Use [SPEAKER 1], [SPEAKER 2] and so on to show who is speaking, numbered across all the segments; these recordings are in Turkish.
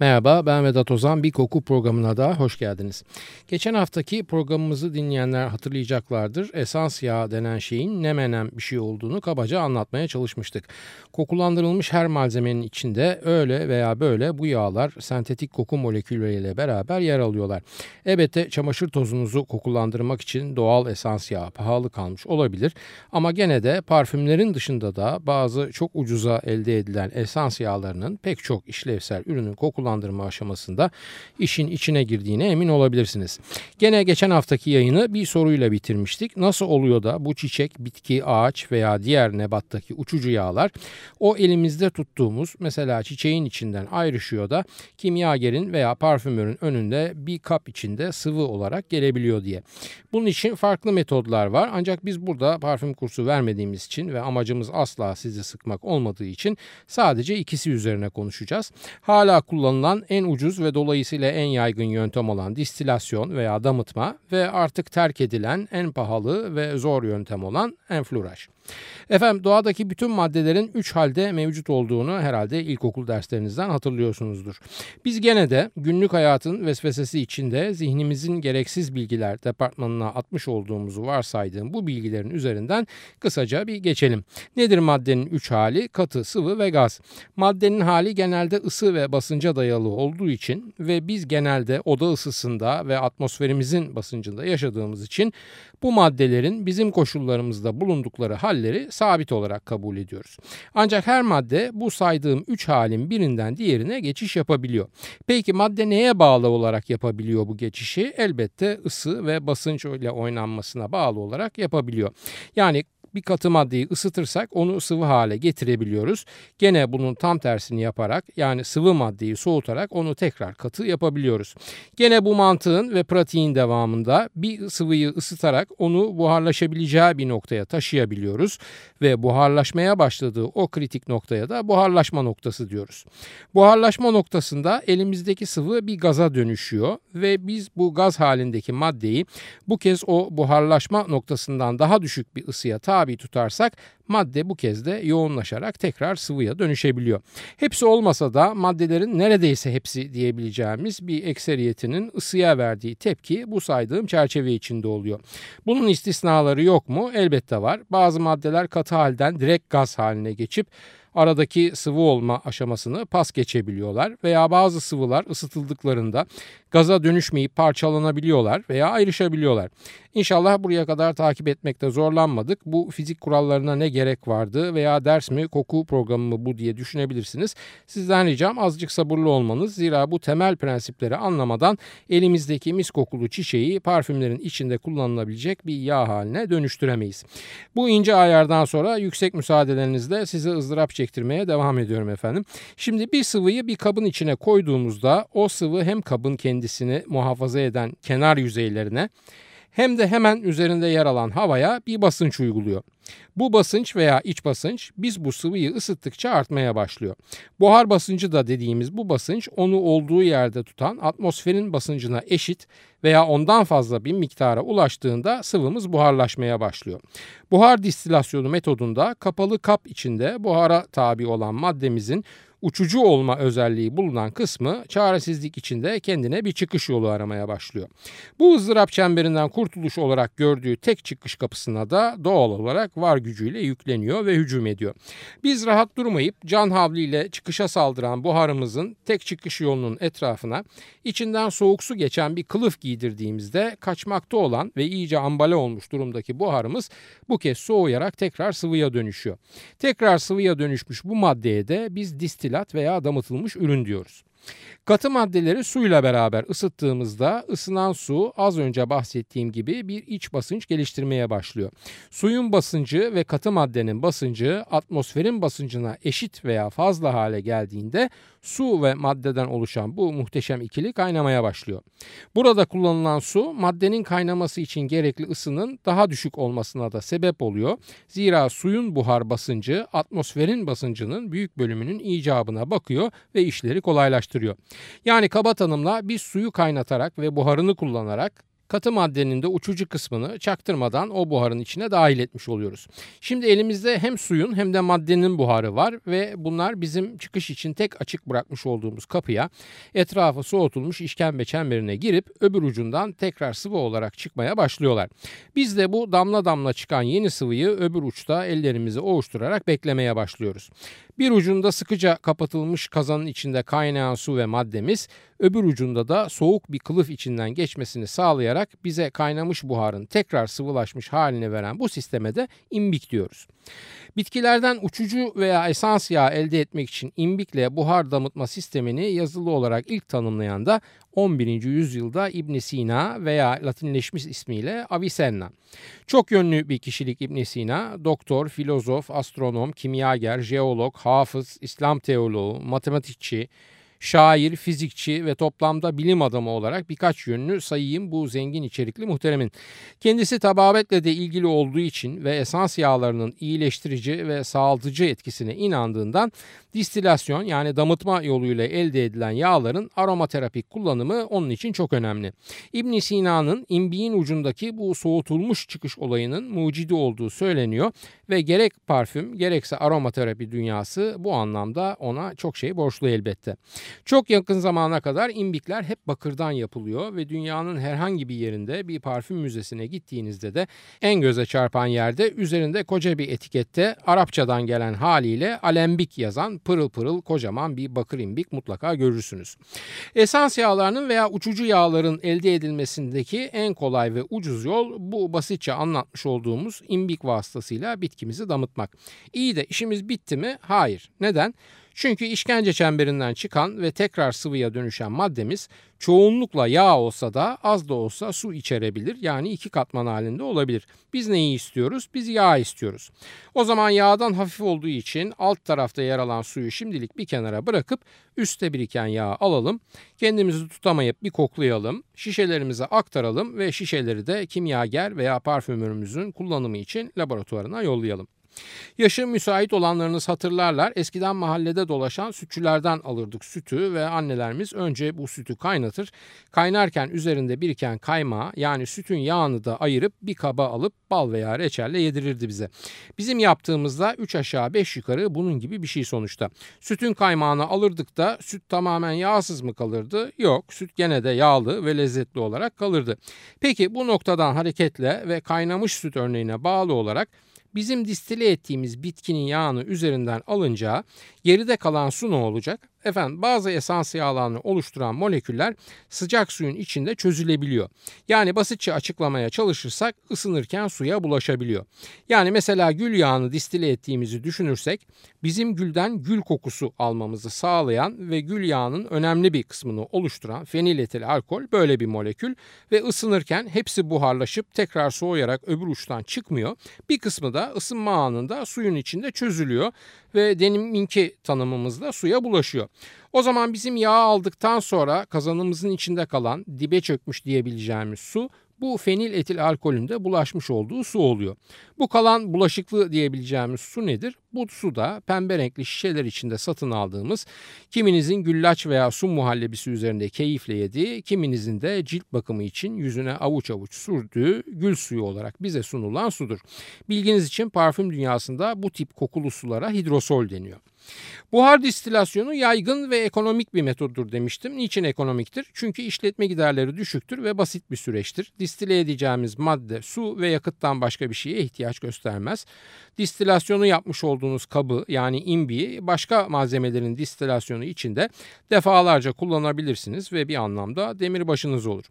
[SPEAKER 1] Merhaba ben Vedat Ozan bir koku programına da hoş geldiniz. Geçen haftaki programımızı dinleyenler hatırlayacaklardır. Esans yağı denen şeyin ne menem bir şey olduğunu kabaca anlatmaya çalışmıştık. Kokulandırılmış her malzemenin içinde öyle veya böyle bu yağlar sentetik koku molekülleriyle beraber yer alıyorlar. Elbette çamaşır tozunuzu kokulandırmak için doğal esans yağı pahalı kalmış olabilir ama gene de parfümlerin dışında da bazı çok ucuza elde edilen esans yağlarının pek çok işlevsel ürünün kokulandırılması yapılandırma aşamasında işin içine girdiğine emin olabilirsiniz. Gene geçen haftaki yayını bir soruyla bitirmiştik. Nasıl oluyor da bu çiçek, bitki, ağaç veya diğer nebattaki uçucu yağlar o elimizde tuttuğumuz mesela çiçeğin içinden ayrışıyor da kimyagerin veya parfümörün önünde bir kap içinde sıvı olarak gelebiliyor diye. Bunun için farklı metodlar var ancak biz burada parfüm kursu vermediğimiz için ve amacımız asla sizi sıkmak olmadığı için sadece ikisi üzerine konuşacağız. Hala kullanılan kullanılan en ucuz ve dolayısıyla en yaygın yöntem olan distilasyon veya damıtma ve artık terk edilen en pahalı ve zor yöntem olan enfluraj. Efendim doğadaki bütün maddelerin üç halde mevcut olduğunu herhalde ilkokul derslerinizden hatırlıyorsunuzdur. Biz gene de günlük hayatın vesvesesi içinde zihnimizin gereksiz bilgiler departmanına atmış olduğumuzu varsaydığım bu bilgilerin üzerinden kısaca bir geçelim. Nedir maddenin üç hali? Katı, sıvı ve gaz. Maddenin hali genelde ısı ve basınca dayalı olduğu için ve biz genelde oda ısısında ve atmosferimizin basıncında yaşadığımız için bu maddelerin bizim koşullarımızda bulundukları halleri sabit olarak kabul ediyoruz. Ancak her madde bu saydığım 3 halin birinden diğerine geçiş yapabiliyor. Peki madde neye bağlı olarak yapabiliyor bu geçişi? Elbette ısı ve basınç ile oynanmasına bağlı olarak yapabiliyor. Yani bir katı maddeyi ısıtırsak onu sıvı hale getirebiliyoruz. Gene bunun tam tersini yaparak yani sıvı maddeyi soğutarak onu tekrar katı yapabiliyoruz. Gene bu mantığın ve pratiğin devamında bir sıvıyı ısıtarak onu buharlaşabileceği bir noktaya taşıyabiliyoruz ve buharlaşmaya başladığı o kritik noktaya da buharlaşma noktası diyoruz. Buharlaşma noktasında elimizdeki sıvı bir gaza dönüşüyor ve biz bu gaz halindeki maddeyi bu kez o buharlaşma noktasından daha düşük bir ısıya tabi tabi tutarsak madde bu kez de yoğunlaşarak tekrar sıvıya dönüşebiliyor. Hepsi olmasa da maddelerin neredeyse hepsi diyebileceğimiz bir ekseriyetinin ısıya verdiği tepki bu saydığım çerçeve içinde oluyor. Bunun istisnaları yok mu? Elbette var. Bazı maddeler katı halden direkt gaz haline geçip aradaki sıvı olma aşamasını pas geçebiliyorlar veya bazı sıvılar ısıtıldıklarında gaza dönüşmeyip parçalanabiliyorlar veya ayrışabiliyorlar. İnşallah buraya kadar takip etmekte zorlanmadık. Bu fizik kurallarına ne gerek vardı veya ders mi koku programı mı bu diye düşünebilirsiniz. Sizden ricam azıcık sabırlı olmanız. Zira bu temel prensipleri anlamadan elimizdeki mis kokulu çiçeği parfümlerin içinde kullanılabilecek bir yağ haline dönüştüremeyiz. Bu ince ayardan sonra yüksek müsaadelerinizle size ızdırap çektirmeye devam ediyorum efendim. Şimdi bir sıvıyı bir kabın içine koyduğumuzda o sıvı hem kabın kendisini muhafaza eden kenar yüzeylerine hem de hemen üzerinde yer alan havaya bir basınç uyguluyor. Bu basınç veya iç basınç biz bu sıvıyı ısıttıkça artmaya başlıyor. Buhar basıncı da dediğimiz bu basınç onu olduğu yerde tutan atmosferin basıncına eşit veya ondan fazla bir miktara ulaştığında sıvımız buharlaşmaya başlıyor. Buhar distilasyonu metodunda kapalı kap içinde buhara tabi olan maddemizin uçucu olma özelliği bulunan kısmı çaresizlik içinde kendine bir çıkış yolu aramaya başlıyor. Bu ızdırap çemberinden kurtuluş olarak gördüğü tek çıkış kapısına da doğal olarak var gücüyle yükleniyor ve hücum ediyor. Biz rahat durmayıp can havliyle çıkışa saldıran buharımızın tek çıkış yolunun etrafına içinden soğuk su geçen bir kılıf giydirdiğimizde kaçmakta olan ve iyice ambale olmuş durumdaki buharımız bu kez soğuyarak tekrar sıvıya dönüşüyor. Tekrar sıvıya dönüşmüş bu maddeye de biz distil distilat veya damıtılmış ürün diyoruz. Katı maddeleri suyla beraber ısıttığımızda ısınan su az önce bahsettiğim gibi bir iç basınç geliştirmeye başlıyor. Suyun basıncı ve katı maddenin basıncı atmosferin basıncına eşit veya fazla hale geldiğinde su ve maddeden oluşan bu muhteşem ikili kaynamaya başlıyor. Burada kullanılan su maddenin kaynaması için gerekli ısının daha düşük olmasına da sebep oluyor. Zira suyun buhar basıncı atmosferin basıncının büyük bölümünün icabına bakıyor ve işleri kolaylaştırıyor. Yani kaba tanımla biz suyu kaynatarak ve buharını kullanarak katı maddenin de uçucu kısmını çaktırmadan o buharın içine dahil etmiş oluyoruz. Şimdi elimizde hem suyun hem de maddenin buharı var ve bunlar bizim çıkış için tek açık bırakmış olduğumuz kapıya etrafı soğutulmuş işkembe çemberine girip öbür ucundan tekrar sıvı olarak çıkmaya başlıyorlar. Biz de bu damla damla çıkan yeni sıvıyı öbür uçta ellerimizi ovuşturarak beklemeye başlıyoruz. Bir ucunda sıkıca kapatılmış kazanın içinde kaynayan su ve maddemiz, öbür ucunda da soğuk bir kılıf içinden geçmesini sağlayarak bize kaynamış buharın tekrar sıvılaşmış halini veren bu sisteme de imbik diyoruz. Bitkilerden uçucu veya esans yağı elde etmek için imbikle buhar damıtma sistemini yazılı olarak ilk tanımlayan da 11. yüzyılda İbn Sina veya Latinleşmiş ismiyle Avicenna. Çok yönlü bir kişilik İbn Sina, doktor, filozof, astronom, kimyager, jeolog, hafız, İslam teoloğu, matematikçi, şair, fizikçi ve toplamda bilim adamı olarak birkaç yönünü sayayım bu zengin içerikli muhteremin. Kendisi tababetle de ilgili olduğu için ve esans yağlarının iyileştirici ve sağaltıcı etkisine inandığından distilasyon yani damıtma yoluyla elde edilen yağların aromaterapik kullanımı onun için çok önemli. İbn Sina'nın imbiğin ucundaki bu soğutulmuş çıkış olayının mucidi olduğu söyleniyor ve gerek parfüm gerekse aromaterapi dünyası bu anlamda ona çok şey borçlu elbette. Çok yakın zamana kadar imbikler hep bakırdan yapılıyor ve dünyanın herhangi bir yerinde bir parfüm müzesine gittiğinizde de en göze çarpan yerde üzerinde koca bir etikette Arapçadan gelen haliyle alembik yazan pırıl pırıl kocaman bir bakır imbik mutlaka görürsünüz. Esans yağlarının veya uçucu yağların elde edilmesindeki en kolay ve ucuz yol bu basitçe anlatmış olduğumuz imbik vasıtasıyla bitkimizi damıtmak. İyi de işimiz bitti mi? Hayır. Neden? Çünkü işkence çemberinden çıkan ve tekrar sıvıya dönüşen maddemiz çoğunlukla yağ olsa da az da olsa su içerebilir. Yani iki katman halinde olabilir. Biz neyi istiyoruz? Biz yağ istiyoruz. O zaman yağdan hafif olduğu için alt tarafta yer alan suyu şimdilik bir kenara bırakıp üstte biriken yağı alalım. Kendimizi tutamayıp bir koklayalım. Şişelerimize aktaralım ve şişeleri de kimyager veya parfümörümüzün kullanımı için laboratuvarına yollayalım. Yaşı müsait olanlarınız hatırlarlar. Eskiden mahallede dolaşan sütçülerden alırdık sütü ve annelerimiz önce bu sütü kaynatır. Kaynarken üzerinde biriken kaymağı yani sütün yağını da ayırıp bir kaba alıp bal veya reçelle yedirirdi bize. Bizim yaptığımızda 3 aşağı 5 yukarı bunun gibi bir şey sonuçta. Sütün kaymağını alırdık da süt tamamen yağsız mı kalırdı? Yok süt gene de yağlı ve lezzetli olarak kalırdı. Peki bu noktadan hareketle ve kaynamış süt örneğine bağlı olarak bizim distile ettiğimiz bitkinin yağını üzerinden alınca geride kalan su ne olacak? Efendim bazı esans yağlarını oluşturan moleküller sıcak suyun içinde çözülebiliyor. Yani basitçe açıklamaya çalışırsak ısınırken suya bulaşabiliyor. Yani mesela gül yağını distile ettiğimizi düşünürsek bizim gülden gül kokusu almamızı sağlayan ve gül yağının önemli bir kısmını oluşturan feniletil alkol böyle bir molekül ve ısınırken hepsi buharlaşıp tekrar soğuyarak öbür uçtan çıkmıyor. Bir kısmı da ısınma anında suyun içinde çözülüyor ve deminki tanımımızda suya bulaşıyor. O zaman bizim yağ aldıktan sonra kazanımızın içinde kalan dibe çökmüş diyebileceğimiz su bu fenil etil alkolünde bulaşmış olduğu su oluyor. Bu kalan bulaşıklı diyebileceğimiz su nedir? Bu su da pembe renkli şişeler içinde satın aldığımız kiminizin güllaç veya su muhallebisi üzerinde keyifle yediği, kiminizin de cilt bakımı için yüzüne avuç avuç sürdüğü gül suyu olarak bize sunulan sudur. Bilginiz için parfüm dünyasında bu tip kokulu sulara hidrosol deniyor. Buhar distilasyonu yaygın ve ekonomik bir metoddur demiştim. Niçin ekonomiktir? Çünkü işletme giderleri düşüktür ve basit bir süreçtir. Distile edeceğimiz madde su ve yakıttan başka bir şeye ihtiyaç göstermez. Distilasyonu yapmış olduğumuz olduğunuz kabı yani imbiyi başka malzemelerin distilasyonu içinde defalarca kullanabilirsiniz ve bir anlamda demirbaşınız olur.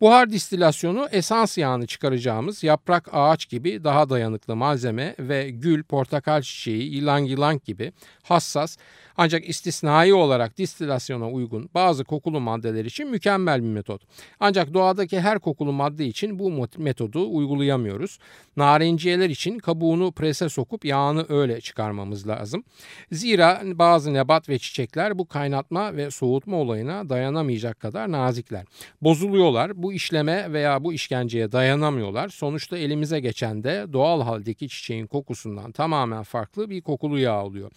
[SPEAKER 1] Buhar distilasyonu esans yağını çıkaracağımız yaprak ağaç gibi daha dayanıklı malzeme ve gül, portakal çiçeği, yılan yılan gibi hassas ancak istisnai olarak distilasyona uygun bazı kokulu maddeler için mükemmel bir metot. Ancak doğadaki her kokulu madde için bu metodu uygulayamıyoruz. Narenciyeler için kabuğunu prese sokup yağını öyle çıkarmamız lazım. Zira bazı nebat ve çiçekler bu kaynatma ve soğutma olayına dayanamayacak kadar nazikler. Bozuluyorlar. Bu işleme veya bu işkenceye dayanamıyorlar. Sonuçta elimize geçen de doğal haldeki çiçeğin kokusundan tamamen farklı bir kokulu yağ oluyor.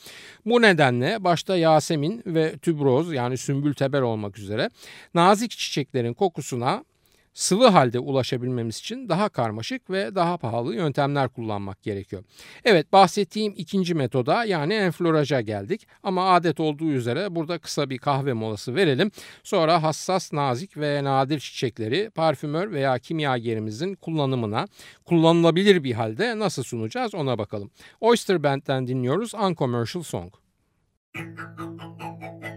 [SPEAKER 1] Bu nedenle başta Yasemin ve tübroz yani sümbül teber olmak üzere nazik çiçeklerin kokusuna sıvı halde ulaşabilmemiz için daha karmaşık ve daha pahalı yöntemler kullanmak gerekiyor. Evet bahsettiğim ikinci metoda yani enfloraja geldik ama adet olduğu üzere burada kısa bir kahve molası verelim. Sonra hassas, nazik ve nadir çiçekleri parfümör veya kimyagerimizin kullanımına kullanılabilir bir halde nasıl sunacağız ona bakalım. Oyster Band'den dinliyoruz Uncommercial Song. the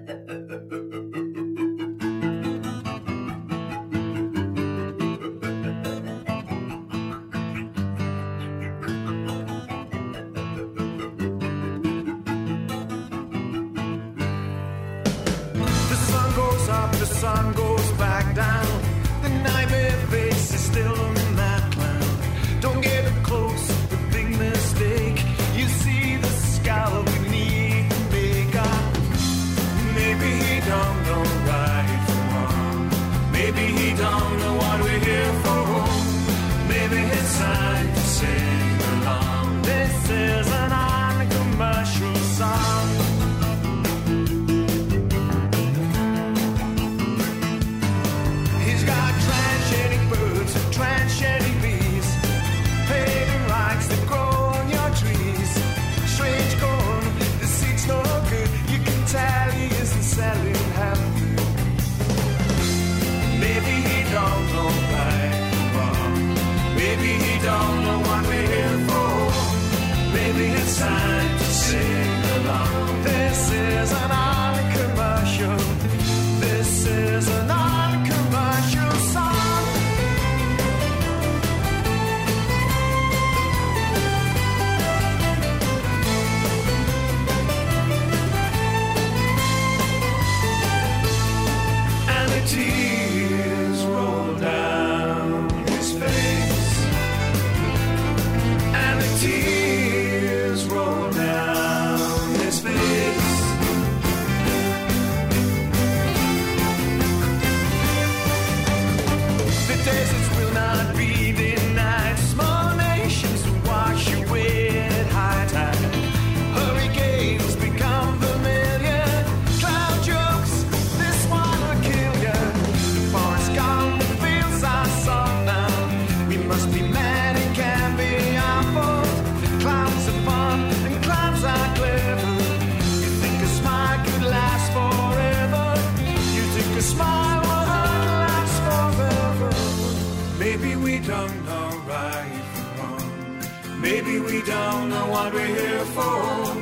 [SPEAKER 1] what we're here for.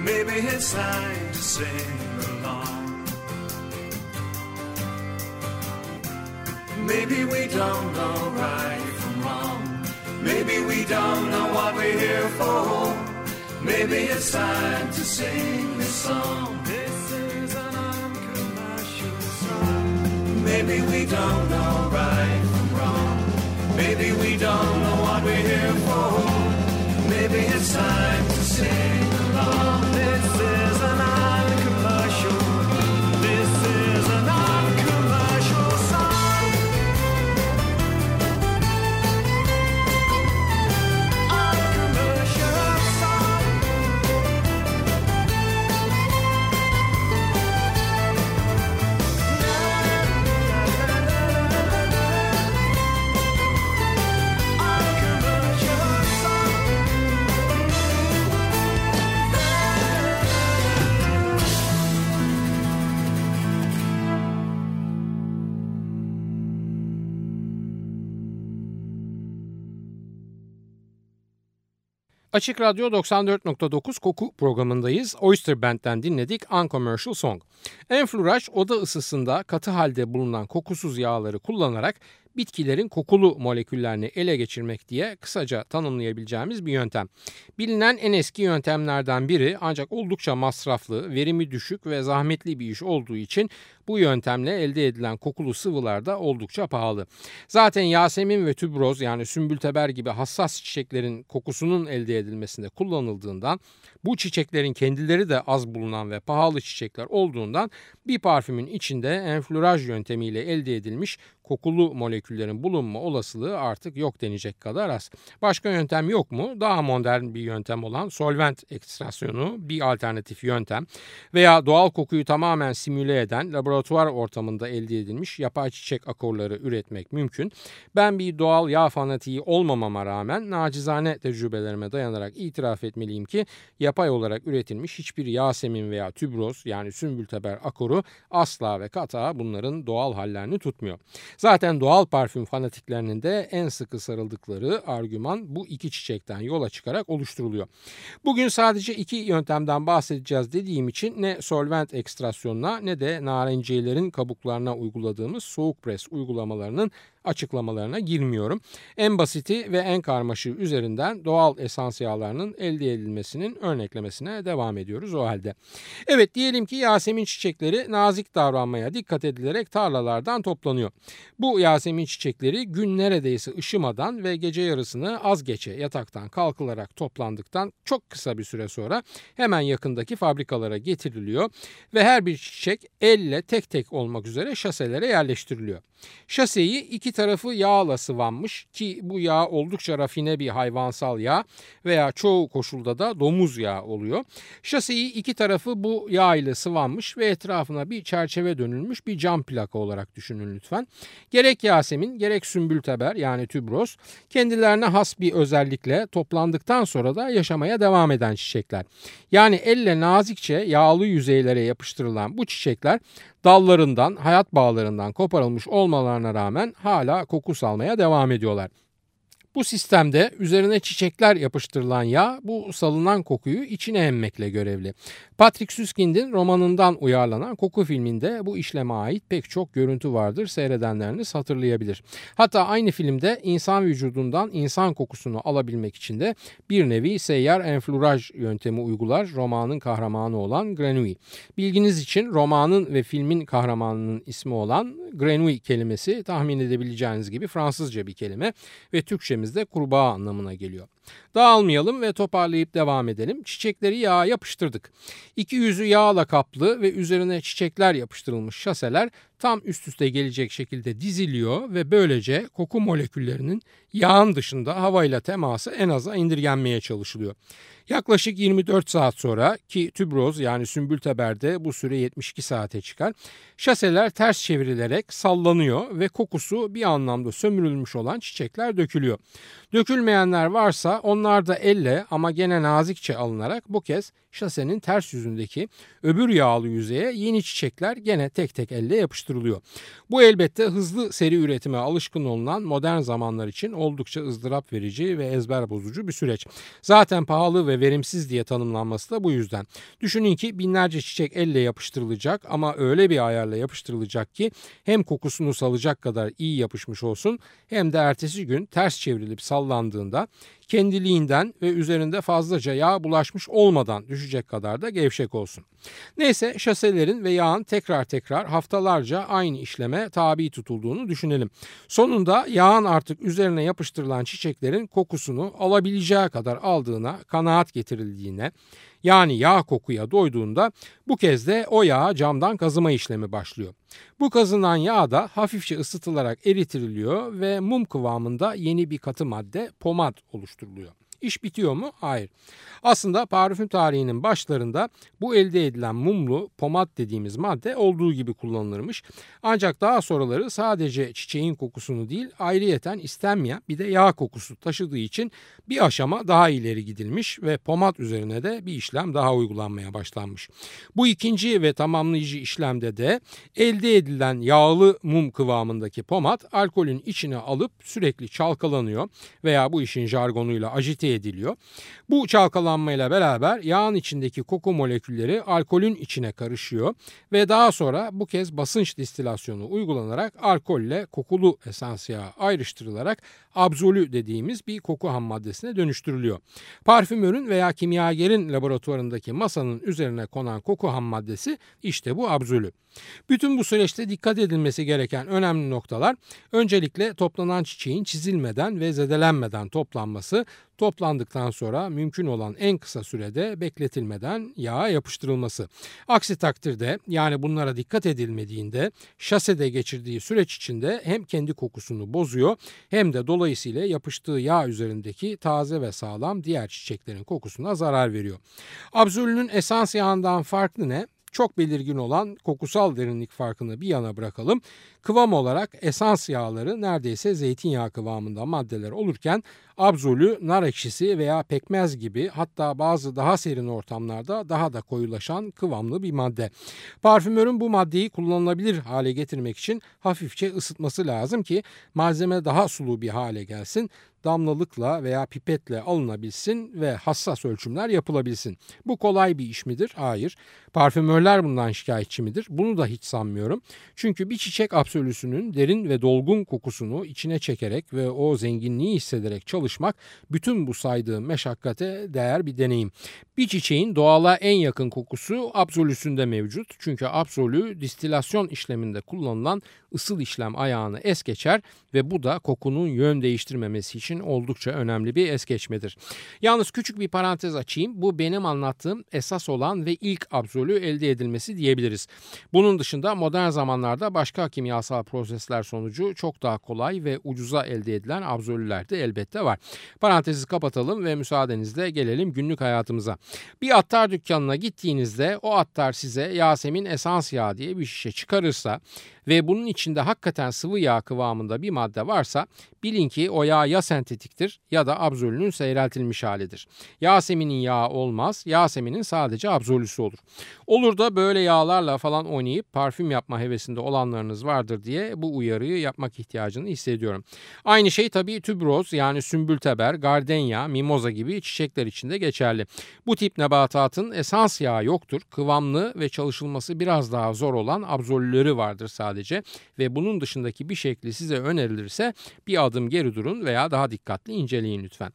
[SPEAKER 1] Maybe it's time to sing along. Maybe we don't know right from wrong. Maybe we don't know what we're here for. Maybe it's time to sing this song. This is an uncommercial song. Maybe we don't know right from wrong. Maybe we don't know what we're here for. It's time to sing Açık Radyo 94.9 koku programındayız. Oyster Band'den dinledik Uncommercial Song. Enfluraj oda ısısında katı halde bulunan kokusuz yağları kullanarak bitkilerin kokulu moleküllerini ele geçirmek diye kısaca tanımlayabileceğimiz bir yöntem. Bilinen en eski yöntemlerden biri ancak oldukça masraflı, verimi düşük ve zahmetli bir iş olduğu için bu yöntemle elde edilen kokulu sıvılar da oldukça pahalı. Zaten Yasemin ve tübroz yani sümbülteber gibi hassas çiçeklerin kokusunun elde edilmesinde kullanıldığından bu çiçeklerin kendileri de az bulunan ve pahalı çiçekler olduğundan bir parfümün içinde enfloraj yöntemiyle elde edilmiş kokulu moleküllerin bulunma olasılığı artık yok denecek kadar az. Başka yöntem yok mu? Daha modern bir yöntem olan solvent ekstrasyonu bir alternatif yöntem veya doğal kokuyu tamamen simüle eden laboratuvar ortamında elde edilmiş yapay çiçek akorları üretmek mümkün. Ben bir doğal yağ fanatiği olmamama rağmen nacizane tecrübelerime dayanarak itiraf etmeliyim ki yapay olarak üretilmiş hiçbir Yasemin veya tübroz yani sümbülteber akoru asla ve kata bunların doğal hallerini tutmuyor. Zaten doğal parfüm fanatiklerinin de en sıkı sarıldıkları argüman bu iki çiçekten yola çıkarak oluşturuluyor. Bugün sadece iki yöntemden bahsedeceğiz dediğim için ne solvent ekstrasyonuna ne de narenciyelerin kabuklarına uyguladığımız soğuk pres uygulamalarının açıklamalarına girmiyorum. En basiti ve en karmaşığı üzerinden doğal esans yağlarının elde edilmesinin örneklemesine devam ediyoruz o halde. Evet diyelim ki Yasemin çiçekleri nazik davranmaya dikkat edilerek tarlalardan toplanıyor. Bu Yasemin çiçekleri gün neredeyse ışımadan ve gece yarısını az geçe yataktan kalkılarak toplandıktan çok kısa bir süre sonra hemen yakındaki fabrikalara getiriliyor ve her bir çiçek elle tek tek olmak üzere şaselere yerleştiriliyor. Şaseyi iki tarafı yağla sıvanmış ki bu yağ oldukça rafine bir hayvansal yağ veya çoğu koşulda da domuz yağı oluyor. Şaseyi iki tarafı bu yağ ile sıvanmış ve etrafına bir çerçeve dönülmüş bir cam plaka olarak düşünün lütfen. Gerek Yasemin gerek Sümbülteber yani tübros kendilerine has bir özellikle toplandıktan sonra da yaşamaya devam eden çiçekler. Yani elle nazikçe yağlı yüzeylere yapıştırılan bu çiçekler dallarından, hayat bağlarından koparılmış olmalarına rağmen hala koku salmaya devam ediyorlar. Bu sistemde üzerine çiçekler yapıştırılan yağ bu salınan kokuyu içine emmekle görevli. Patrick Süskind'in romanından uyarlanan Koku filminde bu işleme ait pek çok görüntü vardır seyredenleriniz hatırlayabilir. Hatta aynı filmde insan vücudundan insan kokusunu alabilmek için de bir nevi seyyar enfluraj yöntemi uygular romanın kahramanı olan Grenouille. Bilginiz için romanın ve filmin kahramanının ismi olan Grenouille kelimesi tahmin edebileceğiniz gibi Fransızca bir kelime ve Türkçemizde kurbağa anlamına geliyor. Dağılmayalım ve toparlayıp devam edelim. Çiçekleri yağa yapıştırdık. İki yüzü yağla kaplı ve üzerine çiçekler yapıştırılmış şaseler tam üst üste gelecek şekilde diziliyor ve böylece koku moleküllerinin yağın dışında havayla teması en aza indirgenmeye çalışılıyor. Yaklaşık 24 saat sonra ki tübroz yani sümbülteberde bu süre 72 saate çıkar. Şaseler ters çevrilerek sallanıyor ve kokusu bir anlamda sömürülmüş olan çiçekler dökülüyor. Dökülmeyenler varsa onlar da elle ama gene nazikçe alınarak bu kez şasenin ters yüzündeki öbür yağlı yüzeye yeni çiçekler gene tek tek elle yapıştırılıyor. Bu elbette hızlı seri üretime alışkın olunan modern zamanlar için oldukça ızdırap verici ve ezber bozucu bir süreç. Zaten pahalı ve verimsiz diye tanımlanması da bu yüzden. Düşünün ki binlerce çiçek elle yapıştırılacak ama öyle bir ayarla yapıştırılacak ki hem kokusunu salacak kadar iyi yapışmış olsun hem de ertesi gün ters çevrilip sallandığında kendiliğinden ve üzerinde fazlaca yağ bulaşmış olmadan düşecek kadar da gevşek olsun. Neyse şaselerin ve yağın tekrar tekrar haftalarca aynı işleme tabi tutulduğunu düşünelim. Sonunda yağın artık üzerine yapıştırılan çiçeklerin kokusunu alabileceği kadar aldığına kanaat getirildiğine yani yağ kokuya doyduğunda bu kez de o yağı camdan kazıma işlemi başlıyor. Bu kazınan yağ da hafifçe ısıtılarak eritiriliyor ve mum kıvamında yeni bir katı madde pomad oluşturuluyor. İş bitiyor mu? Hayır. Aslında parfüm tarihinin başlarında bu elde edilen mumlu pomat dediğimiz madde olduğu gibi kullanılırmış. Ancak daha sonraları sadece çiçeğin kokusunu değil ayrıyeten istenmeyen bir de yağ kokusu taşıdığı için bir aşama daha ileri gidilmiş ve pomat üzerine de bir işlem daha uygulanmaya başlanmış. Bu ikinci ve tamamlayıcı işlemde de elde edilen yağlı mum kıvamındaki pomat alkolün içine alıp sürekli çalkalanıyor veya bu işin jargonuyla ajite şase ediliyor. Bu çalkalanmayla beraber yağın içindeki koku molekülleri alkolün içine karışıyor ve daha sonra bu kez basınç distilasyonu uygulanarak alkolle kokulu esans yağı ayrıştırılarak abzolü dediğimiz bir koku ham maddesine dönüştürülüyor. Parfümörün veya kimyagerin laboratuvarındaki masanın üzerine konan koku ham maddesi işte bu abzolü. Bütün bu süreçte dikkat edilmesi gereken önemli noktalar öncelikle toplanan çiçeğin çizilmeden ve zedelenmeden toplanması, toplandıktan sonra mümkün olan en kısa sürede bekletilmeden yağa yapıştırılması. Aksi takdirde yani bunlara dikkat edilmediğinde şasede geçirdiği süreç içinde hem kendi kokusunu bozuyor hem de dolayısıyla yapıştığı yağ üzerindeki taze ve sağlam diğer çiçeklerin kokusuna zarar veriyor. Absolünün esans yağından farklı ne? Çok belirgin olan kokusal derinlik farkını bir yana bırakalım. Kıvam olarak esans yağları neredeyse zeytinyağı kıvamında maddeler olurken abzolü, nar ekşisi veya pekmez gibi hatta bazı daha serin ortamlarda daha da koyulaşan kıvamlı bir madde. Parfümörün bu maddeyi kullanılabilir hale getirmek için hafifçe ısıtması lazım ki malzeme daha sulu bir hale gelsin damlalıkla veya pipetle alınabilsin ve hassas ölçümler yapılabilsin. Bu kolay bir iş midir? Hayır. Parfümörler bundan şikayetçi midir? Bunu da hiç sanmıyorum. Çünkü bir çiçek absolüsünün derin ve dolgun kokusunu içine çekerek ve o zenginliği hissederek çalışmak bütün bu saydığım meşakkate değer bir deneyim. Bir çiçeğin doğala en yakın kokusu absolüsünde mevcut. Çünkü absolü distilasyon işleminde kullanılan ısıl işlem ayağını es geçer ve bu da kokunun yön değiştirmemesi için oldukça önemli bir es geçmedir. Yalnız küçük bir parantez açayım. Bu benim anlattığım esas olan ve ilk absolü elde edilmesi diyebiliriz. Bunun dışında modern zamanlarda başka kimyasal prosesler sonucu çok daha kolay ve ucuza elde edilen absolüler de elbette var. Parantezi kapatalım ve müsaadenizle gelelim günlük hayatımıza. Bir attar dükkanına gittiğinizde o attar size Yasemin esans yağı diye bir şişe çıkarırsa ve bunun içinde hakikaten sıvı yağ kıvamında bir madde varsa bilin ki o yağ ya sentetiktir ya da absolünün seyreltilmiş halidir. Yasemin'in yağı olmaz, Yasemin'in sadece absolüsü olur. Olur da böyle yağlarla falan oynayıp parfüm yapma hevesinde olanlarınız vardır diye bu uyarıyı yapmak ihtiyacını hissediyorum. Aynı şey tabii tübroz yani sümbülteber, gardenya, mimoza gibi çiçekler için de geçerli. Bu tip nebatatın esans yağı yoktur. Kıvamlı ve çalışılması biraz daha zor olan absolüleri vardır sadece ve bunun dışındaki bir şekli size önerilirse bir adım geri durun veya daha dikkatli inceleyin lütfen.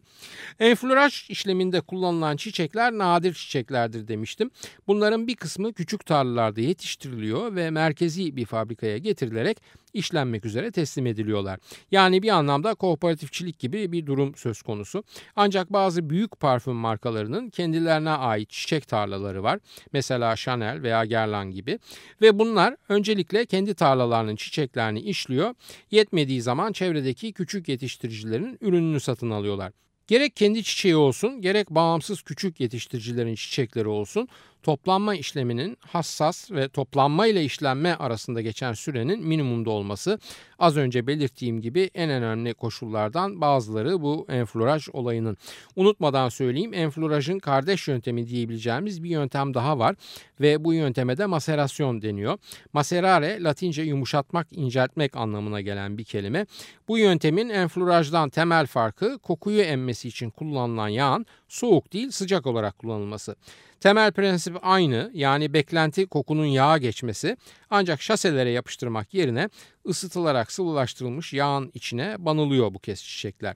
[SPEAKER 1] Enfloraj işleminde kullanılan çiçekler nadir çiçeklerdir demiştim. Bunların bir kısmı küçük tarlalarda yetiştiriliyor ve merkezi bir fabrikaya getirilerek işlenmek üzere teslim ediliyorlar. Yani bir anlamda kooperatifçilik gibi bir durum söz konusu. Ancak bazı büyük parfüm markalarının kendilerine ait çiçek tarlaları var. Mesela Chanel veya Guerlain gibi. Ve bunlar öncelikle kendi tarlalarının çiçeklerini işliyor. Yetmediği zaman çevredeki küçük yetiştiricilerin ürününü satın alıyorlar. Gerek kendi çiçeği olsun gerek bağımsız küçük yetiştiricilerin çiçekleri olsun toplanma işleminin hassas ve toplanma ile işlenme arasında geçen sürenin minimumda olması az önce belirttiğim gibi en önemli koşullardan bazıları bu enfloraj olayının. Unutmadan söyleyeyim enflorajın kardeş yöntemi diyebileceğimiz bir yöntem daha var ve bu yönteme de maserasyon deniyor. Maserare latince yumuşatmak, inceltmek anlamına gelen bir kelime. Bu yöntemin enflorajdan temel farkı kokuyu emmesi için kullanılan yağın soğuk değil sıcak olarak kullanılması. Temel prensip aynı yani beklenti kokunun yağa geçmesi ancak şaselere yapıştırmak yerine ısıtılarak sıvılaştırılmış yağın içine banılıyor bu kez çiçekler.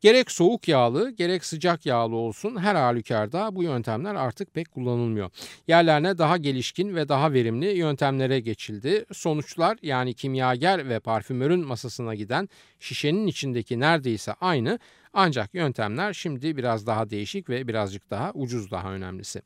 [SPEAKER 1] Gerek soğuk yağlı gerek sıcak yağlı olsun her halükarda bu yöntemler artık pek kullanılmıyor. Yerlerine daha gelişkin ve daha verimli yöntemlere geçildi. Sonuçlar yani kimyager ve parfümörün masasına giden şişenin içindeki neredeyse aynı ancak yöntemler şimdi biraz daha değişik ve birazcık daha ucuz daha önemlisi.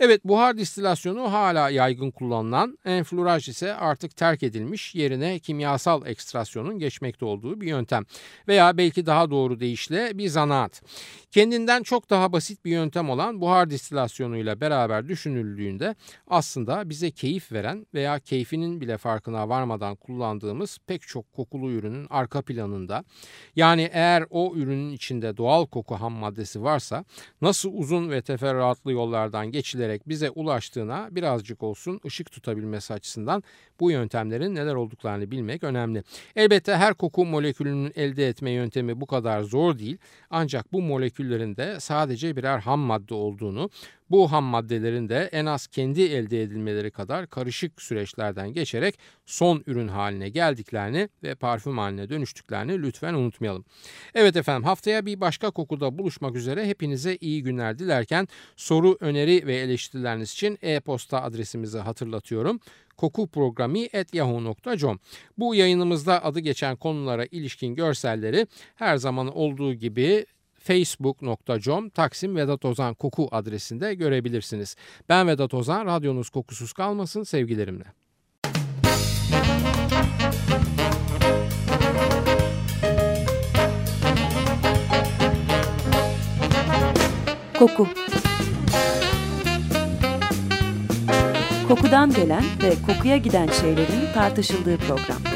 [SPEAKER 1] Evet buhar distilasyonu hala yaygın kullanılan enfloraj ise artık terk edilmiş yerine kimyasal ekstrasyonun geçmekte olduğu bir yöntem veya belki daha doğru deyişle bir zanaat. Kendinden çok daha basit bir yöntem olan buhar distilasyonuyla beraber düşünüldüğünde aslında bize keyif veren veya keyfinin bile farkına varmadan kullandığımız pek çok kokulu ürünün arka planında yani eğer o ürünün içinde doğal koku ham maddesi varsa nasıl uzun ve teferruatlı yollardan geçilerek bize ulaştığına birazcık olsun ışık tutabilmesi açısından bu yöntemlerin neler olduklarını bilmek önemli. Elbette her koku molekülünün elde etme yöntemi bu kadar zor değil ancak bu moleküllerin de sadece birer ham madde olduğunu bu ham maddelerin de en az kendi elde edilmeleri kadar karışık süreçlerden geçerek son ürün haline geldiklerini ve parfüm haline dönüştüklerini lütfen unutmayalım. Evet efendim haftaya bir başka kokuda buluşmak üzere. Hepinize iyi günler dilerken soru, öneri ve eleştirileriniz için e-posta adresimizi hatırlatıyorum. kokuprogrami.yahoo.com Bu yayınımızda adı geçen konulara ilişkin görselleri her zaman olduğu gibi facebook.com Taksim Vedat Ozan Koku adresinde görebilirsiniz. Ben Vedat Ozan, radyonuz kokusuz kalmasın sevgilerimle.
[SPEAKER 2] Koku Kokudan gelen ve kokuya giden şeylerin tartışıldığı program.